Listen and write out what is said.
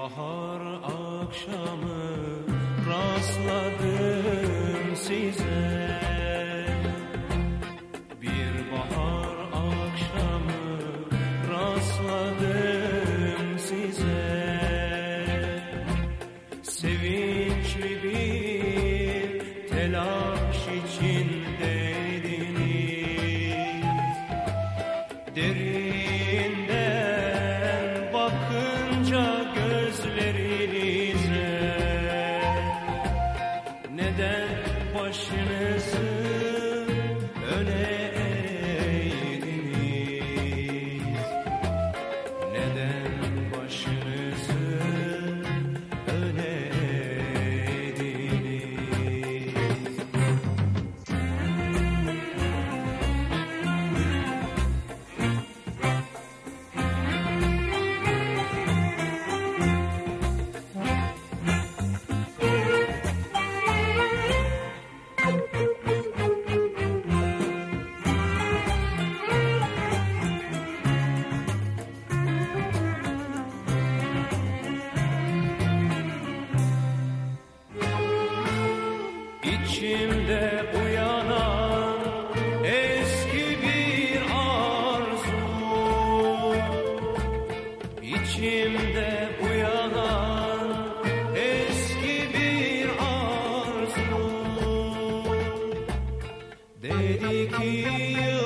bahar akşamı rastladım size. Bir bahar akşamı rastladım size. Sevinçli bir telaş içindeydiniz. Derinden Neden başınızı öne eğdiniz feel